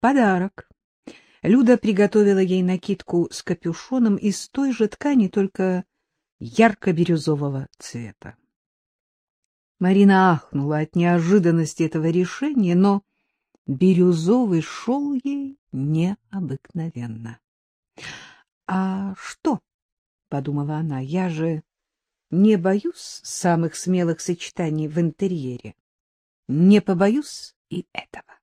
Подарок Люда приготовила ей накидку с капюшоном из той же ткани, только ярко-бирюзового цвета. Марина ахнула от неожиданности этого решения, но бирюзовый шел ей необыкновенно. — А что? — подумала она. — Я же не боюсь самых смелых сочетаний в интерьере. Не побоюсь и этого.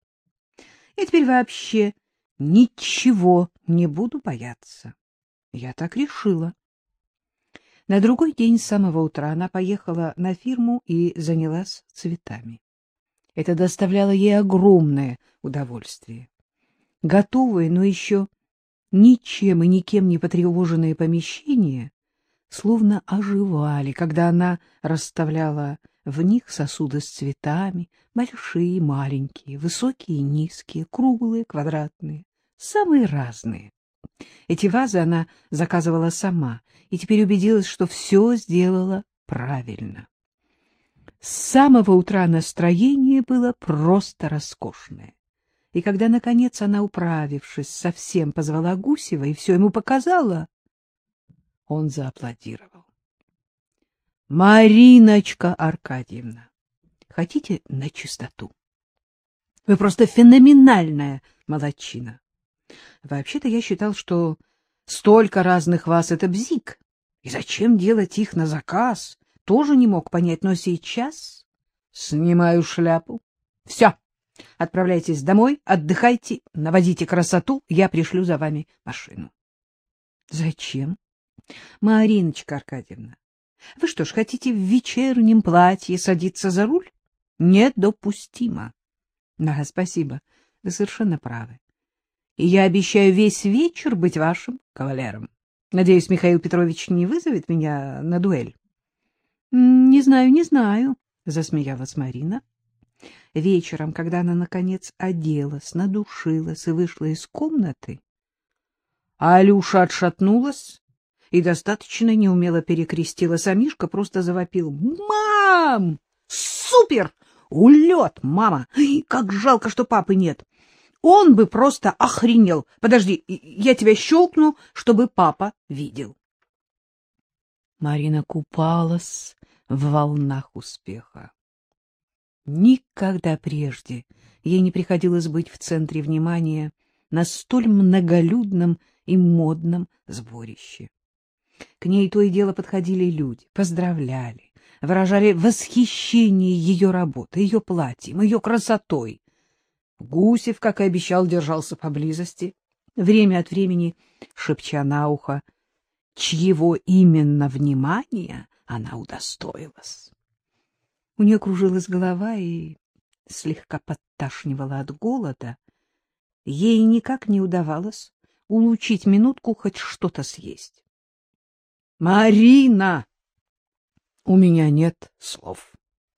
Я теперь вообще ничего не буду бояться. Я так решила. На другой день с самого утра она поехала на фирму и занялась цветами. Это доставляло ей огромное удовольствие. Готовые, но еще ничем и никем не потревоженные помещения словно оживали, когда она расставляла в них сосуды с цветами, большие маленькие, высокие низкие, круглые, квадратные, самые разные. Эти вазы она заказывала сама и теперь убедилась, что все сделала правильно. С самого утра настроение было просто роскошное. И когда, наконец, она, управившись, совсем позвала Гусева и все ему показала, он зааплодировал. — Мариночка Аркадьевна, хотите на чистоту? Вы просто феноменальная молодчина. Вообще-то я считал, что столько разных вас — это бзик. И зачем делать их на заказ? Тоже не мог понять, но сейчас снимаю шляпу. Все, отправляйтесь домой, отдыхайте, наводите красоту, я пришлю за вами машину. — Зачем? — Мариночка Аркадьевна, вы что ж, хотите в вечернем платье садиться за руль? Недопустимо. — Да, спасибо, вы совершенно правы. И я обещаю весь вечер быть вашим кавалером. Надеюсь, Михаил Петрович не вызовет меня на дуэль. — Не знаю, не знаю, — засмеялась Марина. Вечером, когда она, наконец, оделась, надушилась и вышла из комнаты, Алюша отшатнулась и достаточно неумело перекрестилась, а просто завопил. «Мам! Супер! Улет, мама! Как жалко, что папы нет! Он бы просто охренел! Подожди, я тебя щелкну, чтобы папа видел!» Марина купалась в волнах успеха. Никогда прежде ей не приходилось быть в центре внимания на столь многолюдном и модном сборище. К ней то и дело подходили люди, поздравляли, выражали восхищение ее работой, ее платьем, ее красотой. Гусев, как и обещал, держался поблизости, время от времени шепча на ухо, чьего именно внимания она удостоилась. У нее кружилась голова и слегка подташнивала от голода. Ей никак не удавалось улучить минутку хоть что-то съесть. Марина! У меня нет слов.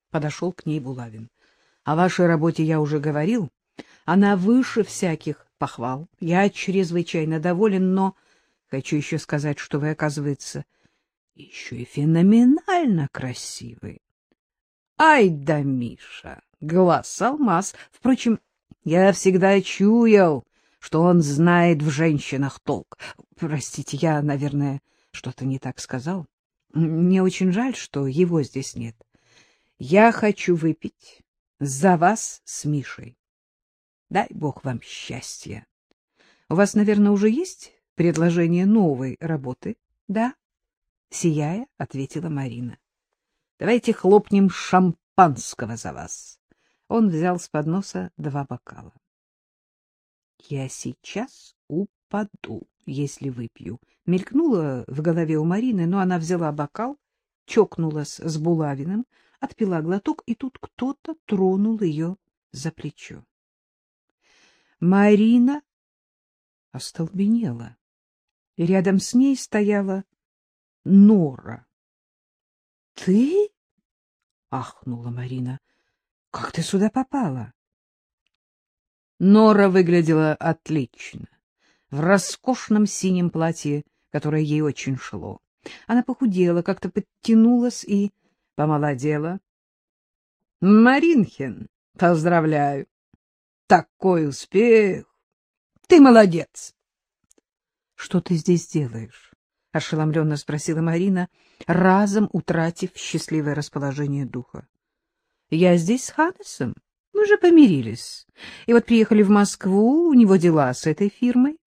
Подошел к ней Булавин. О вашей работе я уже говорил. Она выше всяких похвал. Я чрезвычайно доволен, но хочу еще сказать, что вы, оказывается, еще и феноменально красивый. Ай да, Миша, глаз алмаз. Впрочем, я всегда чуял, что он знает в женщинах толк. Простите, я, наверное, что-то не так сказал. Мне очень жаль, что его здесь нет. Я хочу выпить за вас с Мишей. Дай бог вам счастья. У вас, наверное, уже есть предложение новой работы? Да? Сияя, ответила Марина. Давайте хлопнем шампанского за вас. Он взял с подноса два бокала. Я сейчас упаду, если выпью. Мелькнула в голове у Марины, но она взяла бокал, чокнулась с Булавиным, отпила глоток, и тут кто-то тронул ее за плечо. Марина остолбенела, рядом с ней стояла Нора. — Ты? — ахнула Марина. — Как ты сюда попала? Нора выглядела отлично, в роскошном синем платье, которое ей очень шло. Она похудела, как-то подтянулась и помолодела. — Маринхен, поздравляю! Такой успех! Ты молодец. — Что ты здесь делаешь? — ошеломленно спросила Марина, разом утратив счастливое расположение духа. — Я здесь с Ханнесом. Мы же помирились. И вот приехали в Москву, у него дела с этой фирмой.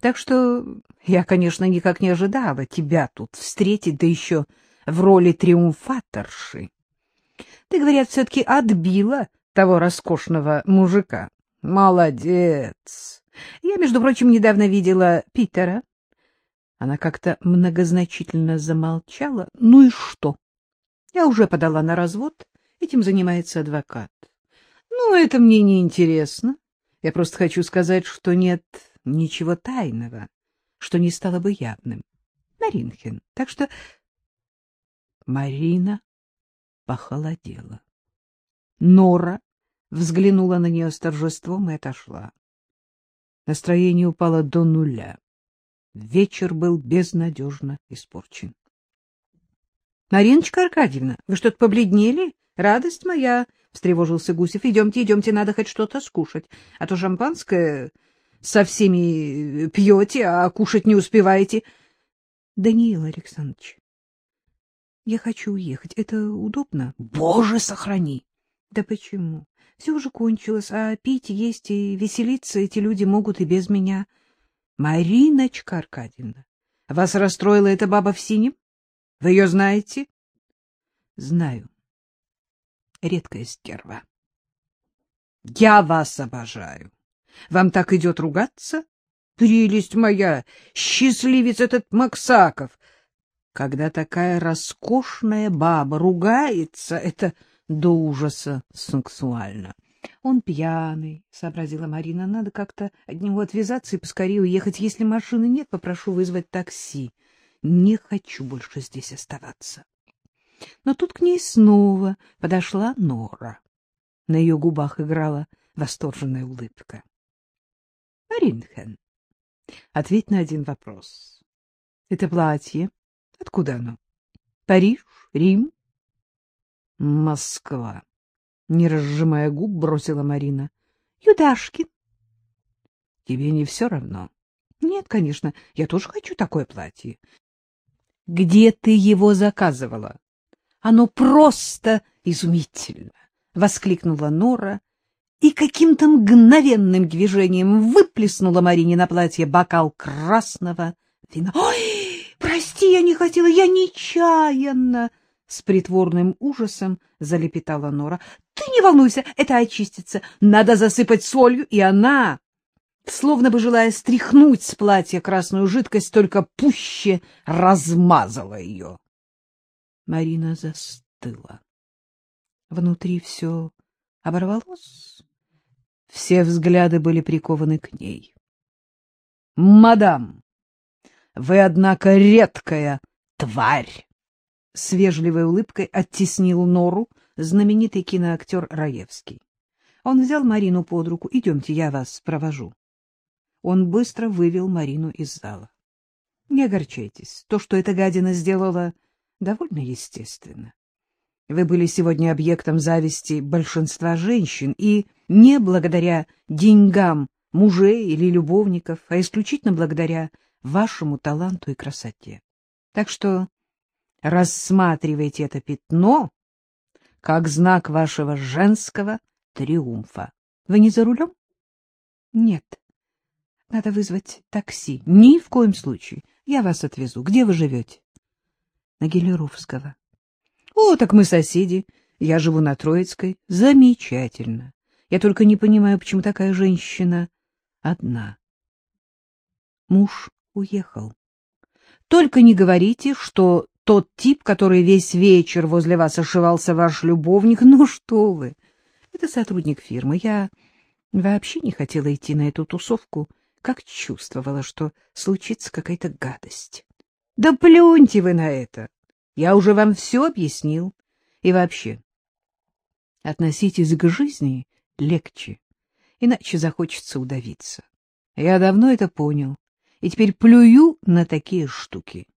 Так что я, конечно, никак не ожидала тебя тут встретить, да еще в роли триумфаторши. Ты, говорят, все-таки отбила того роскошного мужика. Молодец! Я, между прочим, недавно видела Питера. Она как-то многозначительно замолчала. Ну и что? Я уже подала на развод. Этим занимается адвокат. Ну, это мне не интересно. Я просто хочу сказать, что нет ничего тайного, что не стало бы явным. Маринхен. Так что Марина похолодела. Нора взглянула на нее с торжеством и отошла. Настроение упало до нуля. Вечер был безнадежно испорчен. — Мариночка Аркадьевна, вы что-то побледнели? Радость моя! — встревожился Гусев. — Идемте, идемте, надо хоть что-то скушать, а то шампанское со всеми пьете, а кушать не успеваете. — Даниил Александрович, я хочу уехать. Это удобно? — Боже, сохрани! — Да почему? Все уже кончилось, а пить, есть и веселиться эти люди могут и без меня. Мариночка Аркадьевна, вас расстроила эта баба в синем? Вы ее знаете? Знаю. Редкая стерва. Я вас обожаю. Вам так идет ругаться? Прелесть моя, счастливец этот Максаков. Когда такая роскошная баба ругается, это до ужаса сексуально. — Он пьяный, — сообразила Марина. — Надо как-то от него отвязаться и поскорее уехать. Если машины нет, попрошу вызвать такси. Не хочу больше здесь оставаться. Но тут к ней снова подошла Нора. На ее губах играла восторженная улыбка. — Маринхен, ответь на один вопрос. Это платье. Откуда оно? Париж? Рим? Москва. Не разжимая губ, бросила Марина. Юдашкин. Тебе не все равно? Нет, конечно, я тоже хочу такое платье. Где ты его заказывала? Оно просто изумительно, воскликнула Нора и каким-то мгновенным движением выплеснула Марине на платье бокал красного вина. Ой, прости, я не хотела, я нечаянно с притворным ужасом залепетала Нора. — Ты не волнуйся, это очистится. Надо засыпать солью, и она, словно бы желая стряхнуть с платья красную жидкость, только пуще размазала ее. Марина застыла. Внутри все оборвалось. Все взгляды были прикованы к ней. — Мадам, вы, однако, редкая тварь! с вежливой улыбкой оттеснил Нору знаменитый киноактер Раевский. Он взял Марину под руку. — Идемте, я вас провожу. Он быстро вывел Марину из зала. — Не огорчайтесь. То, что эта гадина сделала, довольно естественно. Вы были сегодня объектом зависти большинства женщин, и не благодаря деньгам мужей или любовников, а исключительно благодаря вашему таланту и красоте. Так что рассматривайте это пятно как знак вашего женского триумфа. Вы не за рулем? Нет. Надо вызвать такси. Ни в коем случае. Я вас отвезу. Где вы живете? На Гелеровского. О, так мы соседи. Я живу на Троицкой. Замечательно. Я только не понимаю, почему такая женщина одна. Муж уехал. Только не говорите, что тот тип, который весь вечер возле вас ошивался ваш любовник. Ну что вы! Это сотрудник фирмы. Я вообще не хотела идти на эту тусовку, как чувствовала, что случится какая-то гадость. Да плюньте вы на это! Я уже вам все объяснил. И вообще, относитесь к жизни легче, иначе захочется удавиться. Я давно это понял, и теперь плюю на такие штуки.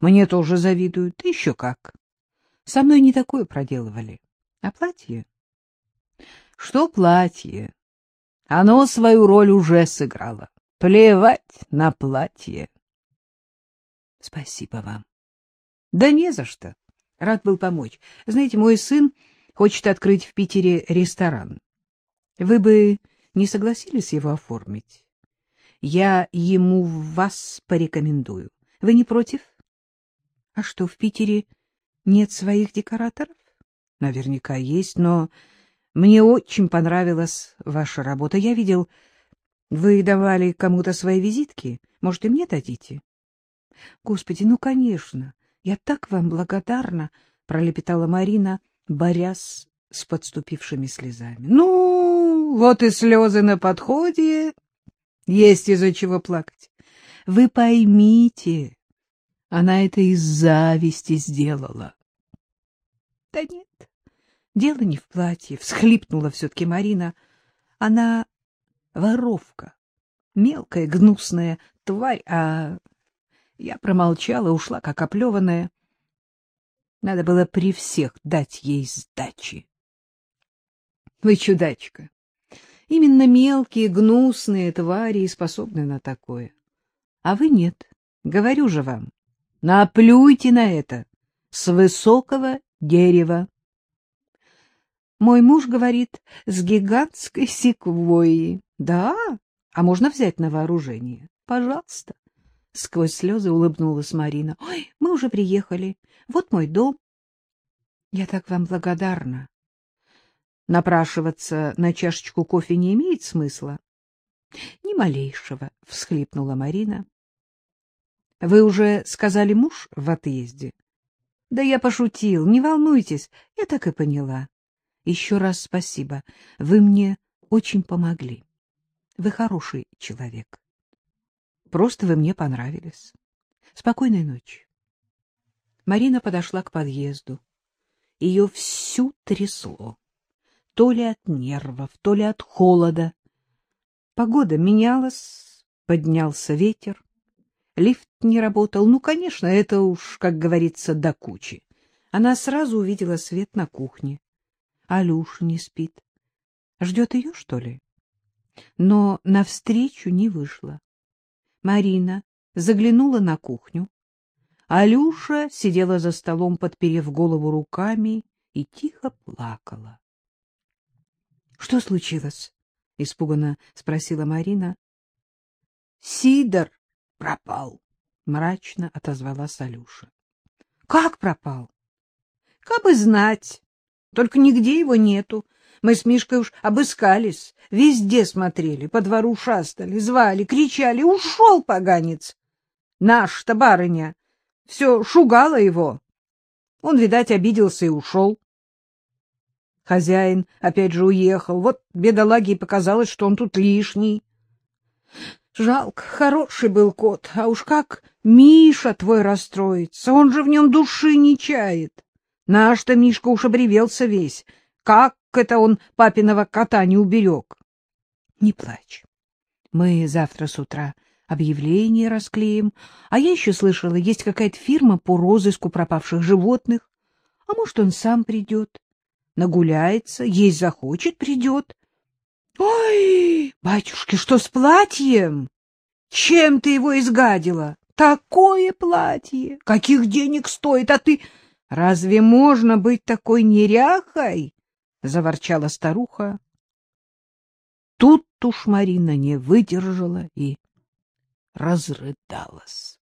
Мне тоже завидуют. Еще как. Со мной не такое проделывали. А платье? Что платье? Оно свою роль уже сыграло. Плевать на платье. Спасибо вам. Да не за что. Рад был помочь. Знаете, мой сын хочет открыть в Питере ресторан. Вы бы не согласились его оформить? Я ему вас порекомендую. Вы не против? А что, в Питере нет своих декораторов? Наверняка есть, но мне очень понравилась ваша работа. Я видел, вы давали кому-то свои визитки. Может, и мне дадите? Господи, ну, конечно. Я так вам благодарна, пролепетала Марина, борясь с подступившими слезами. Ну, вот и слезы на подходе. Есть из-за чего плакать. Вы поймите, она это из зависти сделала. Да нет, дело не в платье, всхлипнула все-таки Марина. Она воровка, мелкая, гнусная тварь, а я промолчала, ушла, как оплеванная. Надо было при всех дать ей сдачи. Вы чудачка. Именно мелкие, гнусные твари способны на такое. А вы нет. Говорю же вам, наплюйте на это с высокого дерева. Мой муж говорит, с гигантской секвойи. Да, а можно взять на вооружение? Пожалуйста. Сквозь слезы улыбнулась Марина. Ой, мы уже приехали. Вот мой дом. Я так вам благодарна. Напрашиваться на чашечку кофе не имеет смысла? — Ни малейшего, — всхлипнула Марина. — Вы уже сказали муж в отъезде? — Да я пошутил, не волнуйтесь, я так и поняла. Еще раз спасибо, вы мне очень помогли. Вы хороший человек. Просто вы мне понравились. Спокойной ночи. Марина подошла к подъезду. Ее всю трясло то ли от нервов, то ли от холода. Погода менялась, поднялся ветер, лифт не работал. Ну, конечно, это уж, как говорится, до кучи. Она сразу увидела свет на кухне. Алюша не спит. Ждет ее, что ли? Но навстречу не вышла. Марина заглянула на кухню. Алюша сидела за столом, подперев голову руками, и тихо плакала. — Что случилось? — испуганно спросила Марина. — Сидор пропал, — мрачно отозвалась Алюша. — Как пропал? — Как бы знать. Только нигде его нету. Мы с Мишкой уж обыскались, везде смотрели, по двору шастали, звали, кричали. Ушел поганец. Наш-то барыня. Все шугала его. Он, видать, обиделся и ушел. Хозяин опять же уехал. Вот бедолаге и показалось, что он тут лишний. Жалко, хороший был кот, а уж как Миша твой расстроится, он же в нем души не чает. Наш-то Мишка уж обревелся весь. Как это он папиного кота не уберег? Не плачь. Мы завтра с утра объявление расклеим. А я еще слышала, есть какая-то фирма по розыску пропавших животных. А может, он сам придет нагуляется, есть захочет, придет. — Ой, батюшки, что с платьем? Чем ты его изгадила? Такое платье! Каких денег стоит, а ты... Разве можно быть такой неряхой? — заворчала старуха. Тут уж Марина не выдержала и разрыдалась.